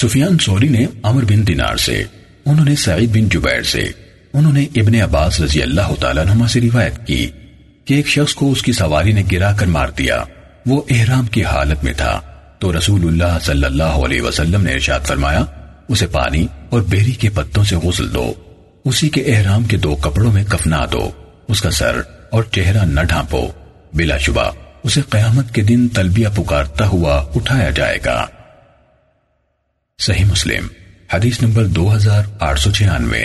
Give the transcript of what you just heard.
سفیان sorry نے عمر بن دینار سے، انہوں نے سعید بن جبیر سے، انہوں نے ابن عباس رضی اللہ تعالیٰ نما سے روایت کی کہ ایک شخص کو اس کی سواری نے گرا کر مار دیا۔ وہ احرام کی حالت میں تھا۔ تو رسول اللہ صلی اللہ علیہ وسلم نے ارشاد فرمایا، اسے پانی اور بیری کے پتوں سے غسل دو۔ اسی کے احرام کے دو کپڑوں میں کفنا دو۔ اس کا سر اور چہرہ نہ ڈھانپو۔ بلا شبہ، اسے قیامت کے دن تلبیہ پکارتا ہوا اٹھایا جائے گا۔ صحیح مسلم حدیث نمبر دو ہزار آٹھ سو چھیانوے۔